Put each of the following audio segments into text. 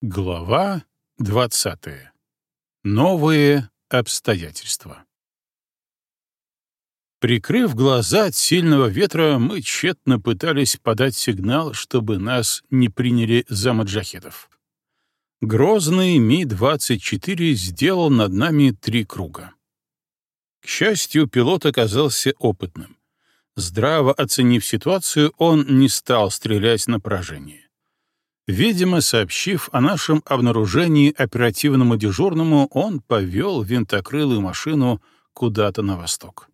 Глава 20. Новые обстоятельства. Прикрыв глаза от сильного ветра, мы тщетно пытались подать сигнал, чтобы нас не приняли за маджахедов. Грозный Ми-24 сделал над нами три круга. К счастью, пилот оказался опытным. Здраво оценив ситуацию, он не стал стрелять на поражение. Видимо, сообщив о нашем обнаружении оперативному дежурному, он повел винтокрылую машину куда-то на восток.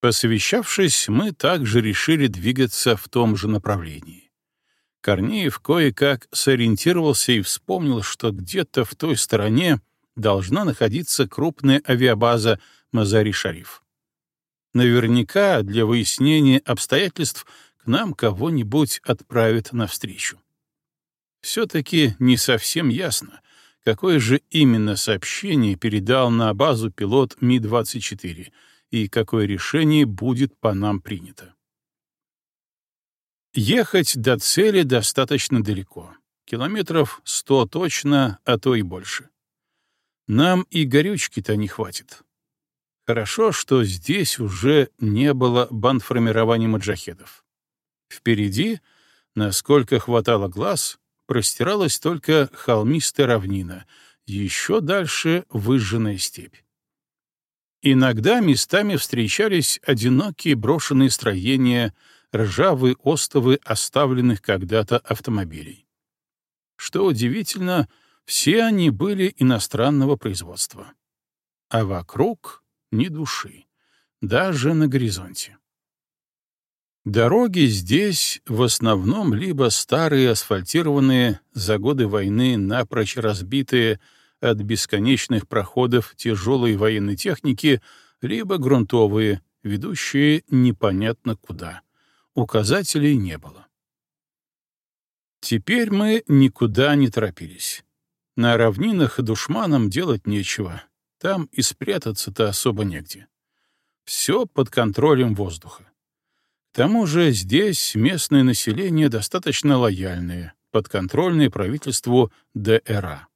Посовещавшись, мы также решили двигаться в том же направлении. Корнеев кое-как сориентировался и вспомнил, что где-то в той стороне должна находиться крупная авиабаза Мазари-Шариф. Наверняка для выяснения обстоятельств к нам кого-нибудь отправят навстречу все-таки не совсем ясно, какое же именно сообщение передал на базу пилот Ми-24 и какое решение будет по нам принято. Ехать до цели достаточно далеко. Километров сто точно, а то и больше. Нам и горючки-то не хватит. Хорошо, что здесь уже не было бандформирования маджахедов. Впереди, насколько хватало глаз, простиралась только холмистая равнина, еще дальше выжженная степь. Иногда местами встречались одинокие брошенные строения, ржавые остовы оставленных когда-то автомобилей. Что удивительно, все они были иностранного производства. А вокруг — ни души, даже на горизонте. Дороги здесь в основном либо старые асфальтированные, за годы войны напрочь разбитые от бесконечных проходов тяжелой военной техники, либо грунтовые, ведущие непонятно куда. Указателей не было. Теперь мы никуда не торопились. На равнинах душманам делать нечего, там и спрятаться-то особо негде. Все под контролем воздуха. Тому же здесь местное население достаточно лояльное, подконтрольное правительству ДРА.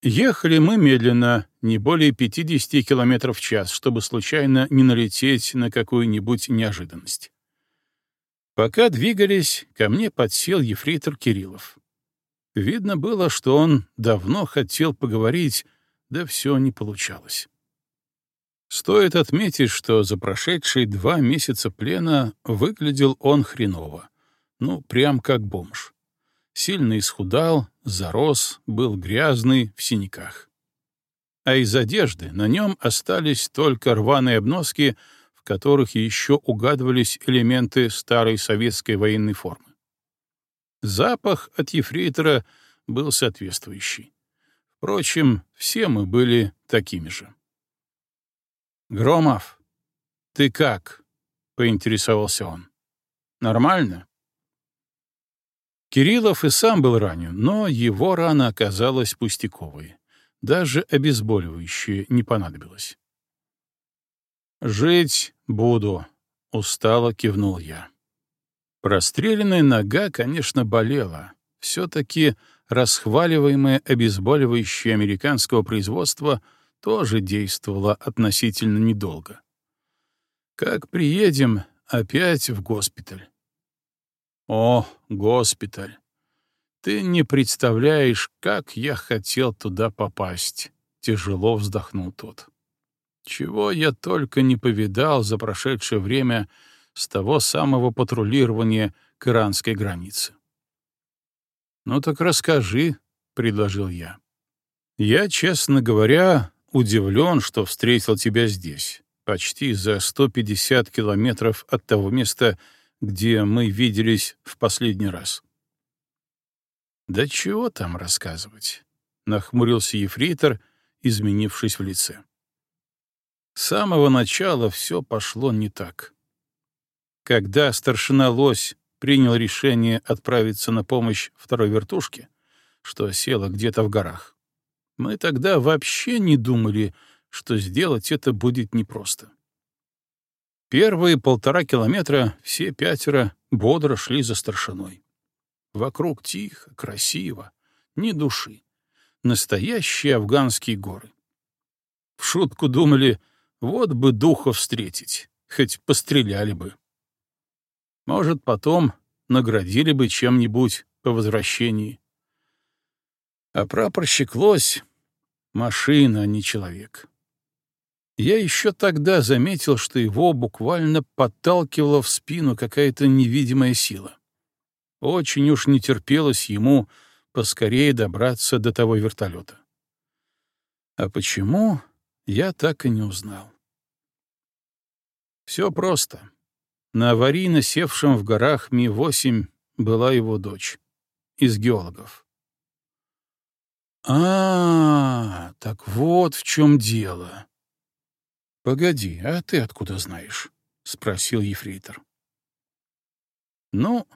Ехали мы медленно, не более 50 км в час, чтобы случайно не налететь на какую-нибудь неожиданность. Пока двигались, ко мне подсел ефрейтор Кириллов. Видно было, что он давно хотел поговорить, да все не получалось. Стоит отметить, что за прошедшие два месяца плена выглядел он хреново. Ну, прям как бомж. Сильно исхудал, зарос, был грязный, в синяках. А из одежды на нем остались только рваные обноски, в которых еще угадывались элементы старой советской военной формы. Запах от ефрейтора был соответствующий. Впрочем, все мы были такими же. «Громов, ты как?» — поинтересовался он. «Нормально?» Кириллов и сам был ранен, но его рана оказалась пустяковой. Даже обезболивающее не понадобилось. «Жить буду», — устало кивнул я. Простреленная нога, конечно, болела. Все-таки расхваливаемое обезболивающее американского производства — тоже действовала относительно недолго. Как приедем, опять в госпиталь. О, госпиталь! Ты не представляешь, как я хотел туда попасть, — тяжело вздохнул тот. Чего я только не повидал за прошедшее время с того самого патрулирования к иранской границе. «Ну так расскажи», — предложил я. Я, честно говоря, удивлен, что встретил тебя здесь, почти за 150 километров от того места, где мы виделись в последний раз. Да чего там рассказывать? Нахмурился ефрейтор, изменившись в лице. С самого начала все пошло не так. Когда старшина Лось принял решение отправиться на помощь второй вертушке, что села где-то в горах, мы тогда вообще не думали, что сделать это будет непросто. Первые полтора километра все пятеро бодро шли за старшиной. Вокруг тихо, красиво, ни души. Настоящие афганские горы. В шутку думали, вот бы духов встретить, хоть постреляли бы. Может, потом наградили бы чем-нибудь по возвращении. А прапорщик Лось — машина, а не человек. Я еще тогда заметил, что его буквально подталкивала в спину какая-то невидимая сила. Очень уж не терпелось ему поскорее добраться до того вертолета. А почему, я так и не узнал. Все просто. На аварийно севшем в горах Ми-8 была его дочь. Из геологов. А, так вот в чем дело. Погоди, а ты откуда знаешь? спросил ефрейтор. Ну,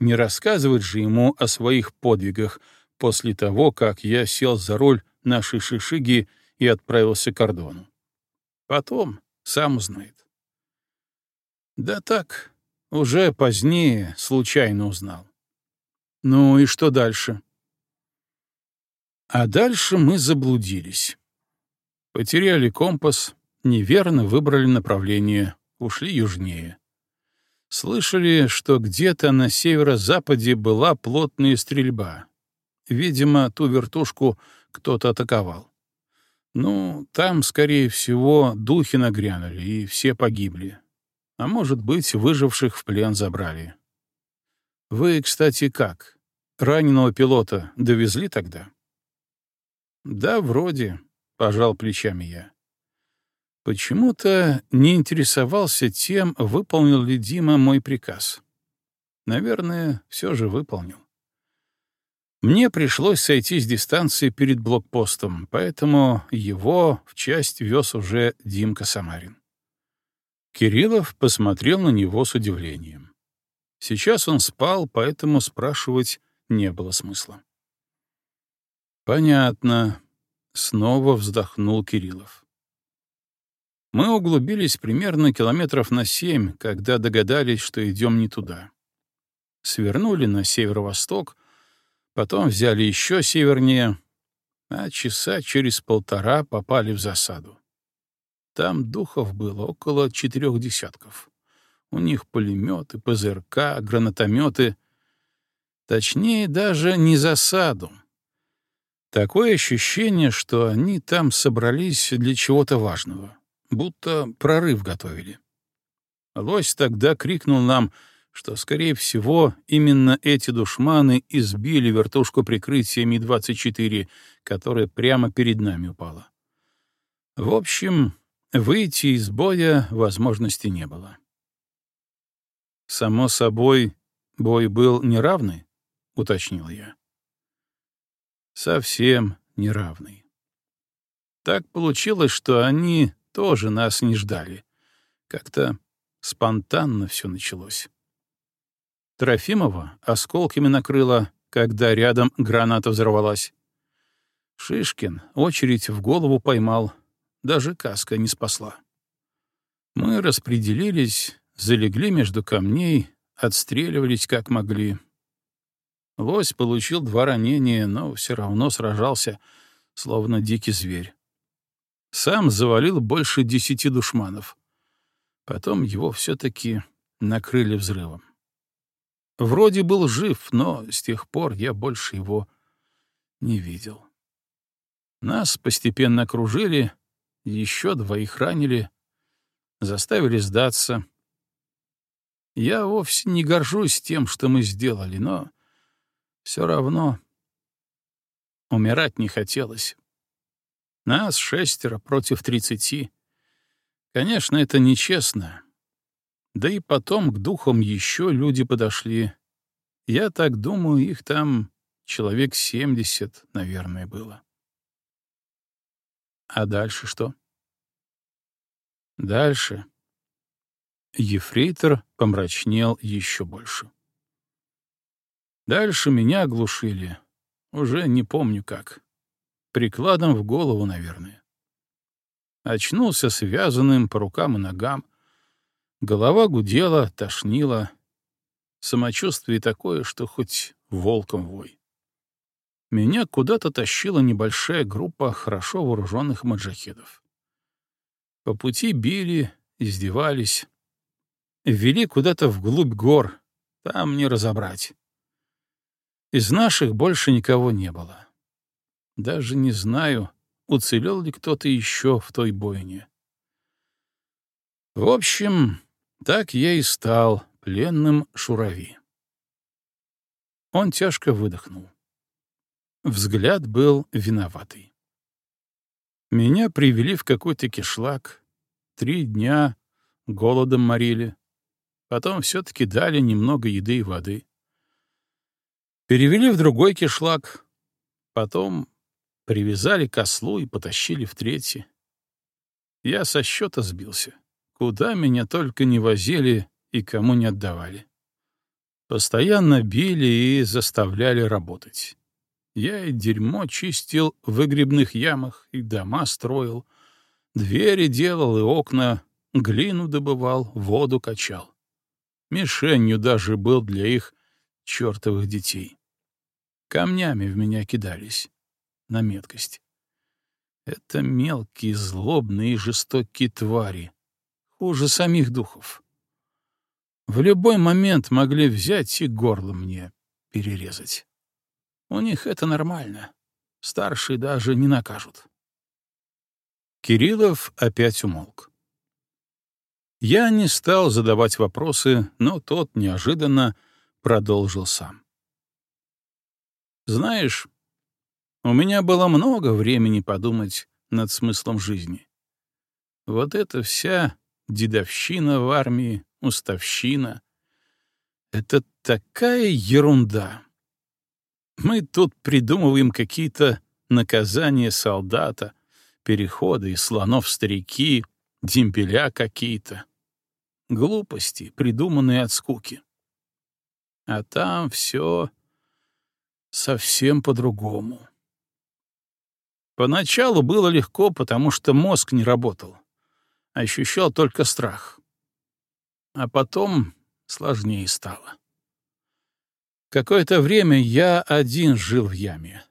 не рассказывать же ему о своих подвигах после того, как я сел за руль нашей шишиги и отправился к кордону. Потом сам узнает. Да так, уже позднее случайно узнал. Ну и что дальше? А дальше мы заблудились. Потеряли компас, неверно выбрали направление, ушли южнее. Слышали, что где-то на северо-западе была плотная стрельба. Видимо, ту вертушку кто-то атаковал. Ну, там, скорее всего, духи нагрянули, и все погибли. А может быть, выживших в плен забрали. Вы, кстати, как? Раненого пилота довезли тогда? Да, вроде, — пожал плечами я. Почему-то не интересовался тем, выполнил ли Дима мой приказ. Наверное, все же выполнил. Мне пришлось сойти с дистанции перед блокпостом, поэтому его в часть вез уже Димка Самарин. Кириллов посмотрел на него с удивлением. Сейчас он спал, поэтому спрашивать не было смысла. «Понятно», — снова вздохнул Кириллов. Мы углубились примерно километров на семь, когда догадались, что идем не туда. Свернули на северо-восток, потом взяли еще севернее, а часа через полтора попали в засаду. Там духов было около четырех десятков. У них пулеметы, ПЗРК, гранатометы. Точнее, даже не засаду. Такое ощущение, что они там собрались для чего-то важного будто прорыв готовили. Лось тогда крикнул нам, что, скорее всего, именно эти душманы избили вертушку прикрытия Ми-24, которая прямо перед нами упала. В общем, выйти из боя возможности не было. «Само собой, бой был неравный?» — уточнил я. «Совсем неравный. Так получилось, что они тоже нас не ждали. Как-то спонтанно все началось. Трофимова осколками накрыло, когда рядом граната взорвалась. Шишкин очередь в голову поймал, даже каска не спасла. Мы распределились, залегли между камней, отстреливались как могли. Лось получил два ранения, но все равно сражался, словно дикий зверь. Сам завалил больше десяти душманов. Потом его все-таки накрыли взрывом. Вроде был жив, но с тех пор я больше его не видел. Нас постепенно окружили, еще двоих ранили, заставили сдаться. Я вовсе не горжусь тем, что мы сделали, но все равно умирать не хотелось. Нас шестеро против тридцати. Конечно, это нечестно. Да и потом к духам еще люди подошли. Я так думаю, их там человек семьдесят, наверное, было. А дальше что? Дальше. Ефрейтор помрачнел еще больше. Дальше меня оглушили. Уже не помню как. Прикладом в голову, наверное. Очнулся связанным по рукам и ногам. Голова гудела, тошнила. Самочувствие такое, что хоть волком вой. Меня куда-то тащила небольшая группа хорошо вооруженных маджахедов. По пути били, издевались. Ввели куда-то вглубь гор, там не разобрать. Из наших больше никого не было. Даже не знаю, уцелел ли кто-то еще в той бойне. В общем, так я и стал пленным Шурави. Он тяжко выдохнул. Взгляд был виноватый. Меня привели в какой-то кишлак. Три дня голодом морили. Потом все-таки дали немного еды и воды. Перевели в другой кишлак. Потом привязали к ослу и потащили в третий. Я со счета сбился. Куда меня только не возили и кому не отдавали. Постоянно били и заставляли работать. Я и дерьмо чистил в выгребных ямах, и дома строил, двери делал и окна, глину добывал, воду качал. Мишенью даже был для их чертовых детей. Камнями в меня кидались на меткость. Это мелкие, злобные и жестокие твари, хуже самих духов. В любой момент могли взять и горло мне перерезать. У них это нормально. Старшие даже не накажут. Кириллов опять умолк. Я не стал задавать вопросы, но тот неожиданно продолжил сам. «Знаешь, у меня было много времени подумать над смыслом жизни. Вот эта вся дедовщина в армии, уставщина — это такая ерунда. Мы тут придумываем какие-то наказания солдата, переходы слонов старики, дембеля какие-то. Глупости, придуманные от скуки. А там все совсем по-другому. Поначалу было легко, потому что мозг не работал. Ощущал только страх. А потом сложнее стало. Какое-то время я один жил в яме.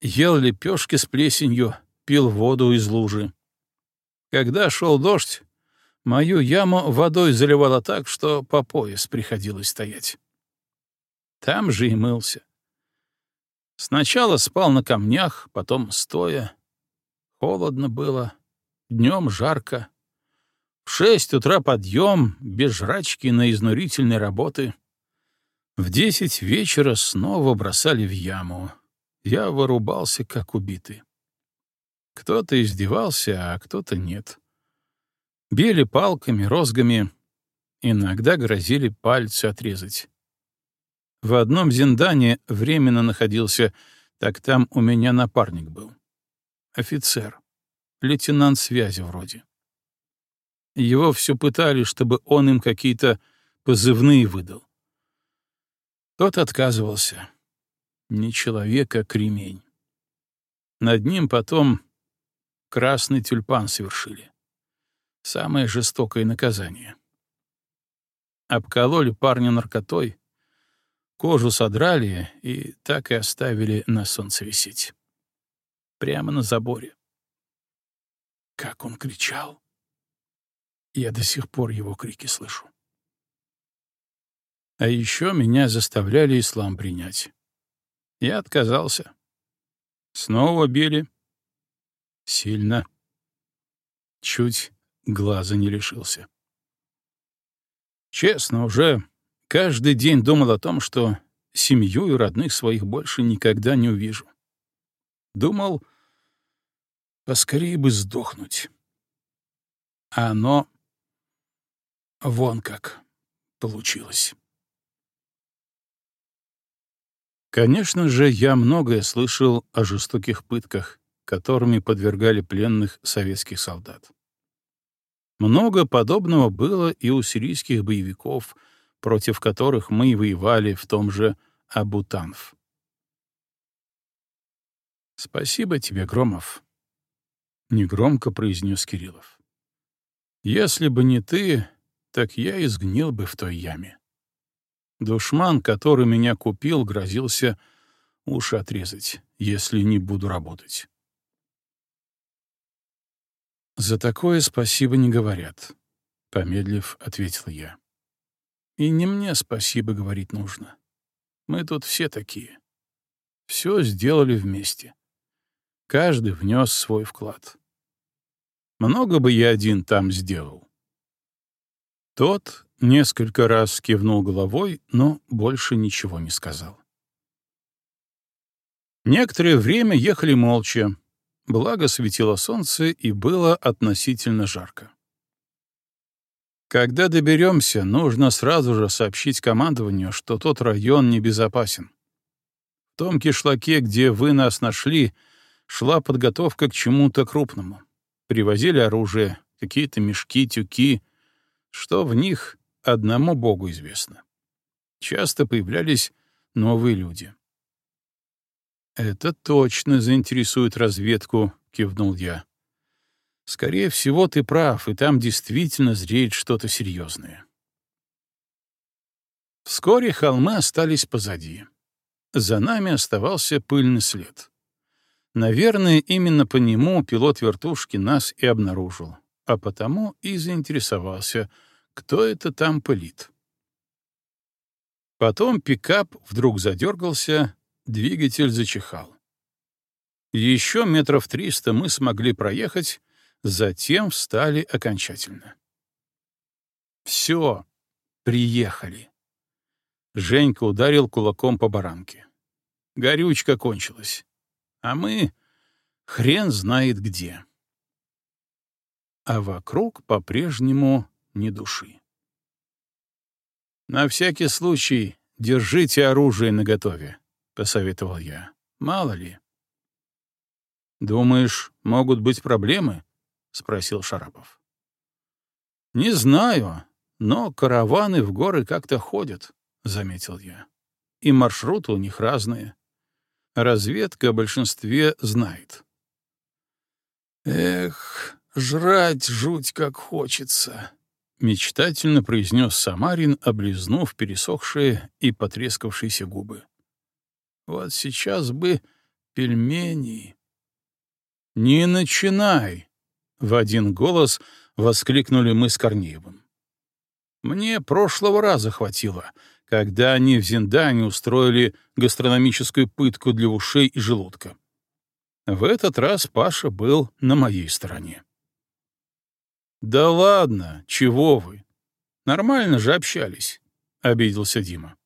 Ел лепешки с плесенью, пил воду из лужи. Когда шел дождь, мою яму водой заливало так, что по пояс приходилось стоять. Там же и мылся. Сначала спал на камнях, потом стоя. Холодно было, днем жарко. В шесть утра подъем, без жрачки на изнурительной работы — в десять вечера снова бросали в яму. Я вырубался, как убитый. Кто-то издевался, а кто-то нет. Били палками, розгами, иногда грозили пальцы отрезать. В одном зиндане временно находился, так там у меня напарник был. Офицер, лейтенант связи вроде. Его все пытали, чтобы он им какие-то позывные выдал. Тот отказывался. Не человек, а кремень. Над ним потом красный тюльпан совершили. Самое жестокое наказание. Обкололи парня наркотой, кожу содрали и так и оставили на солнце висеть. Прямо на заборе. Как он кричал! Я до сих пор его крики слышу. А еще меня заставляли ислам принять. Я отказался. Снова били. Сильно. Чуть глаза не лишился. Честно, уже каждый день думал о том, что семью и родных своих больше никогда не увижу. Думал, поскорее бы сдохнуть. А оно вон как получилось. Конечно же, я многое слышал о жестоких пытках, которыми подвергали пленных советских солдат. Много подобного было и у сирийских боевиков, против которых мы воевали в том же Абутанф. «Спасибо тебе, Громов», — негромко произнес Кириллов. «Если бы не ты, так я изгнил бы в той яме». Душман, который меня купил, грозился уши отрезать, если не буду работать. «За такое спасибо не говорят», — помедлив, ответил я. «И не мне спасибо говорить нужно. Мы тут все такие. Все сделали вместе. Каждый внес свой вклад. Много бы я один там сделал». Тот несколько раз кивнул головой, но больше ничего не сказал. Некоторое время ехали молча, Благо светило солнце и было относительно жарко. Когда доберемся, нужно сразу же сообщить командованию, что тот район небезопасен. В том кишлаке, где вы нас нашли, шла подготовка к чему-то крупному. Привозили оружие, какие-то мешки, тюки. Что в них, одному Богу известно. Часто появлялись новые люди. «Это точно заинтересует разведку», — кивнул я. «Скорее всего, ты прав, и там действительно зреет что-то серьезное». Вскоре холмы остались позади. За нами оставался пыльный след. Наверное, именно по нему пилот вертушки нас и обнаружил, а потому и заинтересовался, кто это там пылит. Потом пикап вдруг задергался, Двигатель зачихал. Еще метров триста мы смогли проехать, затем встали окончательно. Все, приехали. Женька ударил кулаком по баранке. Горючка кончилась. А мы хрен знает где. А вокруг по-прежнему ни души. На всякий случай держите оружие наготове, посоветовал я. Мало ли. Думаешь, могут быть проблемы? Спросил Шарапов. Не знаю, но караваны в горы как-то ходят, заметил я. И маршруты у них разные. Разведка о большинстве знает. Эх, жрать жуть как хочется, мечтательно произнес Самарин, облизнув пересохшие и потрескавшиеся губы. Вот сейчас бы пельмени. «Не начинай!» — в один голос воскликнули мы с Корнеевым. «Мне прошлого раза хватило, когда они в Зиндане устроили гастрономическую пытку для ушей и желудка. В этот раз Паша был на моей стороне». «Да ладно, чего вы? Нормально же общались», — обиделся Дима.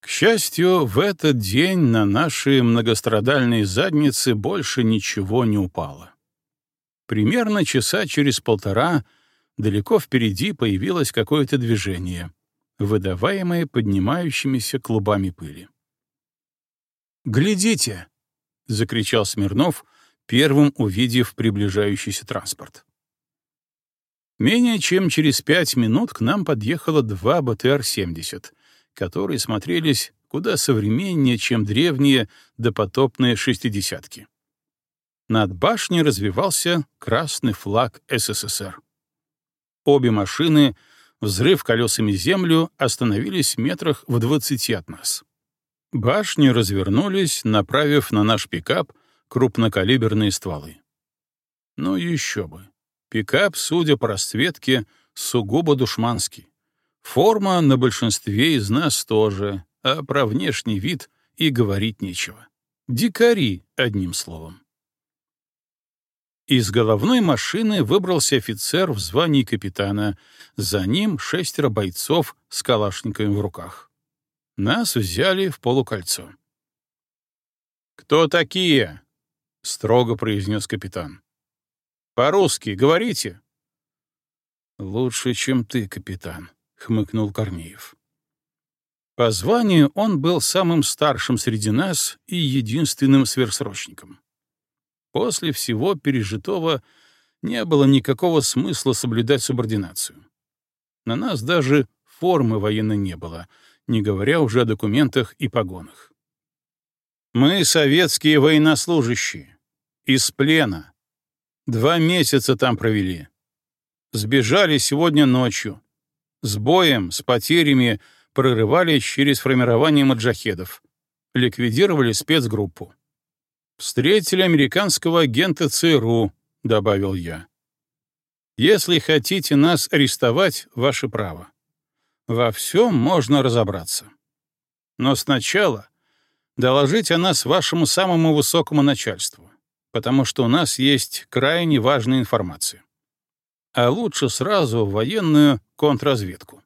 К счастью, в этот день на наши многострадальные задницы больше ничего не упало. Примерно часа через полтора далеко впереди появилось какое-то движение, выдаваемое поднимающимися клубами пыли. «Глядите!» — закричал Смирнов, первым увидев приближающийся транспорт. Менее чем через пять минут к нам подъехало два БТР-70, которые смотрелись куда современнее, чем древние допотопные шестидесятки. Над башней развивался красный флаг СССР. Обе машины, взрыв колесами землю, остановились в метрах в двадцати от нас. Башни развернулись, направив на наш пикап крупнокалиберные стволы. Ну еще бы. Пикап, судя по расцветке, сугубо душманский. Форма на большинстве из нас тоже, а про внешний вид и говорить нечего. Дикари, одним словом. Из головной машины выбрался офицер в звании капитана, за ним шестеро бойцов с калашниками в руках. Нас взяли в полукольцо. «Кто такие?» — строго произнес капитан. «По-русски говорите?» «Лучше, чем ты, капитан», — хмыкнул Корнеев. По званию он был самым старшим среди нас и единственным сверхсрочником. После всего пережитого не было никакого смысла соблюдать субординацию. На нас даже формы военной не было, не говоря уже о документах и погонах. Мы советские военнослужащие. Из плена. Два месяца там провели. Сбежали сегодня ночью с боем, с потерями, прорывались через формирование маджахедов, ликвидировали спецгруппу. «Встретили американского агента ЦРУ», — добавил я. «Если хотите нас арестовать, ваше право. Во всем можно разобраться. Но сначала доложить о нас вашему самому высокому начальству, потому что у нас есть крайне важная информация. А лучше сразу военную контрразведку.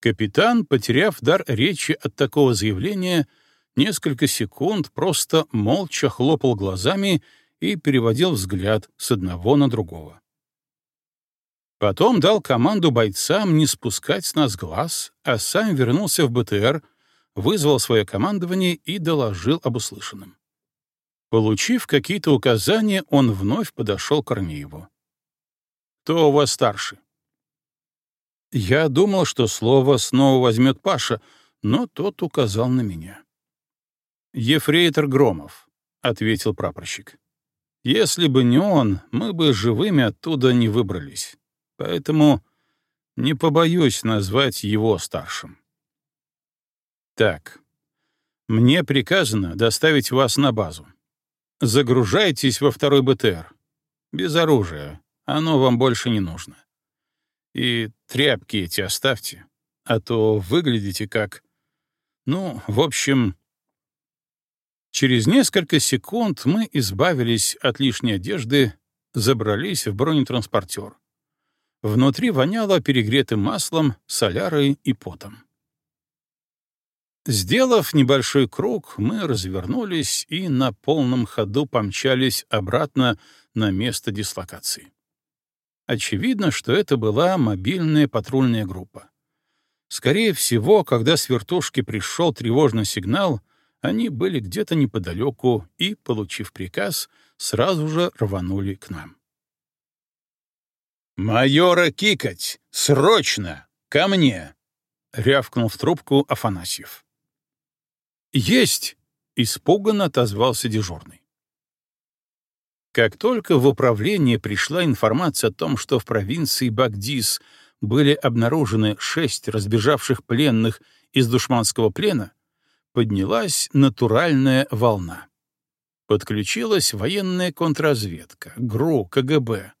Капитан, потеряв дар речи от такого заявления, несколько секунд просто молча хлопал глазами и переводил взгляд с одного на другого. Потом дал команду бойцам не спускать с нас глаз, а сам вернулся в БТР, вызвал свое командование и доложил об услышанном. Получив какие-то указания, он вновь подошел к Корнееву. «Кто у вас старший?» Я думал, что слово снова возьмет Паша, но тот указал на меня. «Ефрейтор Громов», — ответил прапорщик. «Если бы не он, мы бы живыми оттуда не выбрались. Поэтому не побоюсь назвать его старшим». «Так, мне приказано доставить вас на базу. Загружайтесь во второй БТР. Без оружия. Оно вам больше не нужно. И тряпки эти оставьте, а то выглядите как... Ну, в общем... Через несколько секунд мы избавились от лишней одежды, забрались в бронетранспортер. Внутри воняло перегретым маслом, солярой и потом. Сделав небольшой круг, мы развернулись и на полном ходу помчались обратно на место дислокации. Очевидно, что это была мобильная патрульная группа. Скорее всего, когда с вертушки пришел тревожный сигнал, они были где-то неподалеку и, получив приказ, сразу же рванули к нам. «Майора Кикать! Срочно! Ко мне!» — рявкнул в трубку Афанасьев. «Есть!» — испуганно отозвался дежурный. Как только в управление пришла информация о том, что в провинции Багдис были обнаружены шесть разбежавших пленных из душманского плена, поднялась натуральная волна. Подключилась военная контрразведка, ГРУ, КГБ,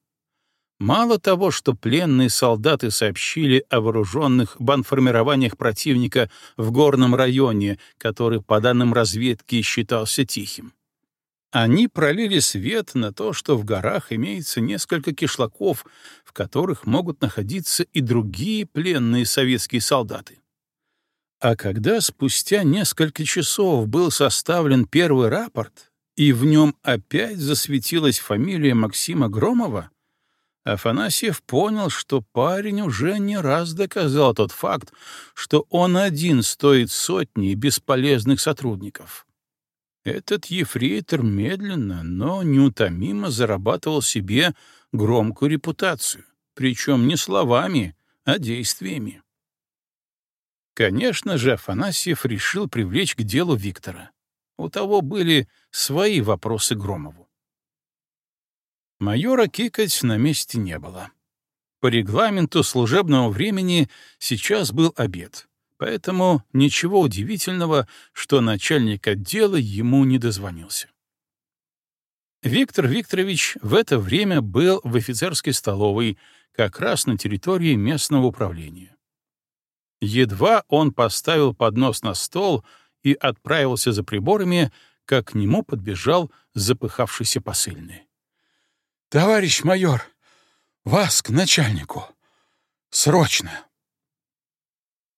Мало того, что пленные солдаты сообщили о вооруженных банформированиях противника в горном районе, который, по данным разведки, считался тихим. Они пролили свет на то, что в горах имеется несколько кишлаков, в которых могут находиться и другие пленные советские солдаты. А когда спустя несколько часов был составлен первый рапорт, и в нем опять засветилась фамилия Максима Громова, Афанасьев понял, что парень уже не раз доказал тот факт, что он один стоит сотни бесполезных сотрудников. Этот ефрейтор медленно, но неутомимо зарабатывал себе громкую репутацию, причем не словами, а действиями. Конечно же, Афанасьев решил привлечь к делу Виктора. У того были свои вопросы Громову. Майора Кикать на месте не было. По регламенту служебного времени сейчас был обед, поэтому ничего удивительного, что начальник отдела ему не дозвонился. Виктор Викторович в это время был в офицерской столовой, как раз на территории местного управления. Едва он поставил поднос на стол и отправился за приборами, как к нему подбежал запыхавшийся посыльный. «Товарищ майор, вас к начальнику. Срочно!»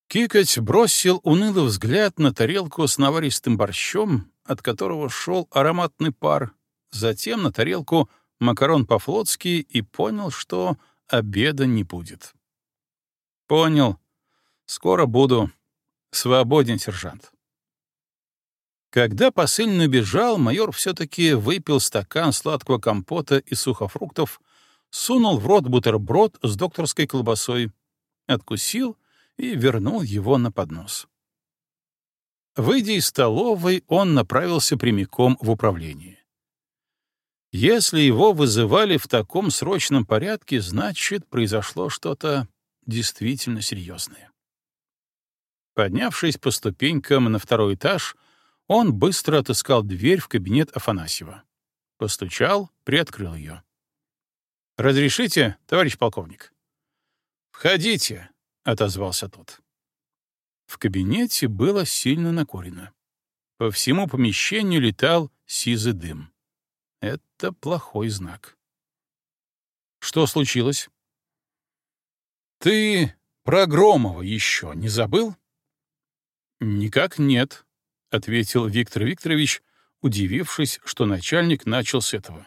Кикать бросил унылый взгляд на тарелку с наваристым борщом, от которого шел ароматный пар, затем на тарелку макарон по-флотски и понял, что обеда не будет. «Понял. Скоро буду. Свободен, сержант». Когда посыльный бежал, майор все-таки выпил стакан сладкого компота из сухофруктов, сунул в рот бутерброд с докторской колбасой, откусил и вернул его на поднос. Выйдя из столовой, он направился прямиком в управление. Если его вызывали в таком срочном порядке, значит, произошло что-то действительно серьезное. Поднявшись по ступенькам на второй этаж, он быстро отыскал дверь в кабинет Афанасьева. Постучал, приоткрыл ее. «Разрешите, товарищ полковник?» «Входите», — отозвался тот. В кабинете было сильно накурено. По всему помещению летал сизый дым. Это плохой знак. Что случилось? Ты про Громова еще не забыл? Никак нет, — ответил Виктор Викторович, удивившись, что начальник начал с этого.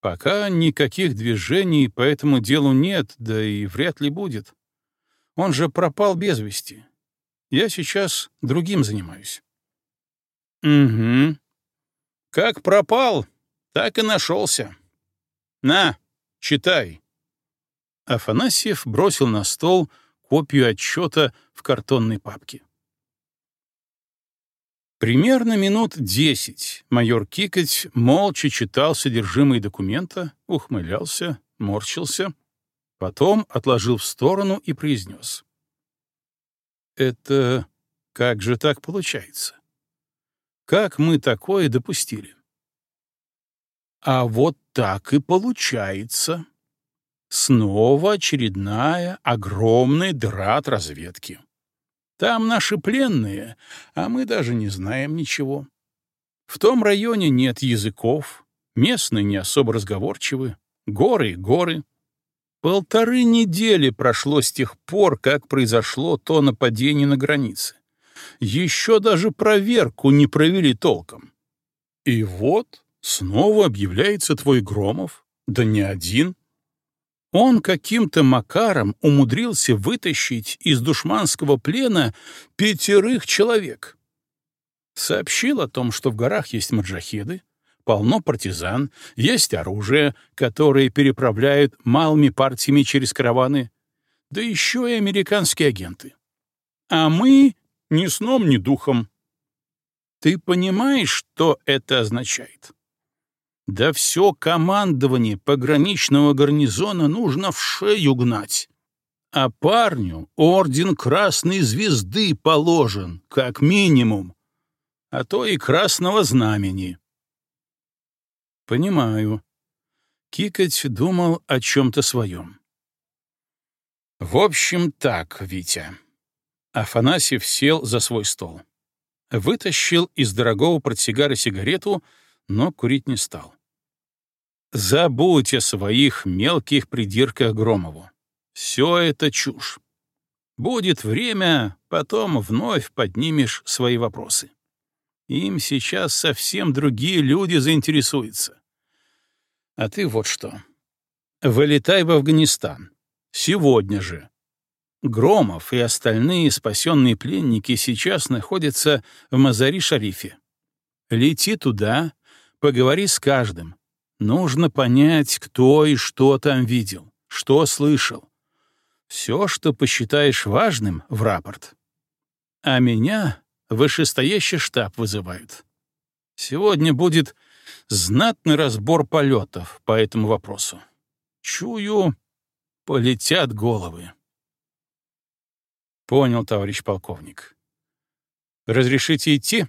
Пока никаких движений по этому делу нет, да и вряд ли будет. Он же пропал без вести. Я сейчас другим занимаюсь. Угу. Как пропал, так и нашелся. На, читай. Афанасьев бросил на стол копию отчета в картонной папке. Примерно минут десять майор Кикоть молча читал содержимое документа, ухмылялся, морщился, потом отложил в сторону и произнес. «Это как же так получается? Как мы такое допустили?» «А вот так и получается», Снова очередная огромная дыра от разведки. Там наши пленные, а мы даже не знаем ничего. В том районе нет языков, местные не особо разговорчивы, горы горы. Полторы недели прошло с тех пор, как произошло то нападение на границе. Еще даже проверку не провели толком. И вот снова объявляется твой Громов, да не один — он каким-то макаром умудрился вытащить из душманского плена пятерых человек. Сообщил о том, что в горах есть маджахеды, полно партизан, есть оружие, которое переправляют малыми партиями через караваны, да еще и американские агенты. А мы ни сном, ни духом. Ты понимаешь, что это означает? Да все командование пограничного гарнизона нужно в шею гнать. А парню орден Красной Звезды положен, как минимум, а то и Красного Знамени. Понимаю. Кикать думал о чем-то своем. В общем, так, Витя. Афанасьев сел за свой стол. Вытащил из дорогого портсигара сигарету — но курить не стал. Забудь о своих мелких придирках Громову. Все это чушь. Будет время, потом вновь поднимешь свои вопросы. Им сейчас совсем другие люди заинтересуются. А ты вот что. Вылетай в Афганистан. Сегодня же. Громов и остальные спасенные пленники сейчас находятся в Мазари-Шарифе. Лети туда, Поговори с каждым. Нужно понять, кто и что там видел, что слышал. Все, что посчитаешь важным, в рапорт. А меня вышестоящий штаб вызывают. Сегодня будет знатный разбор полетов по этому вопросу. Чую, полетят головы. Понял, товарищ полковник. Разрешите идти?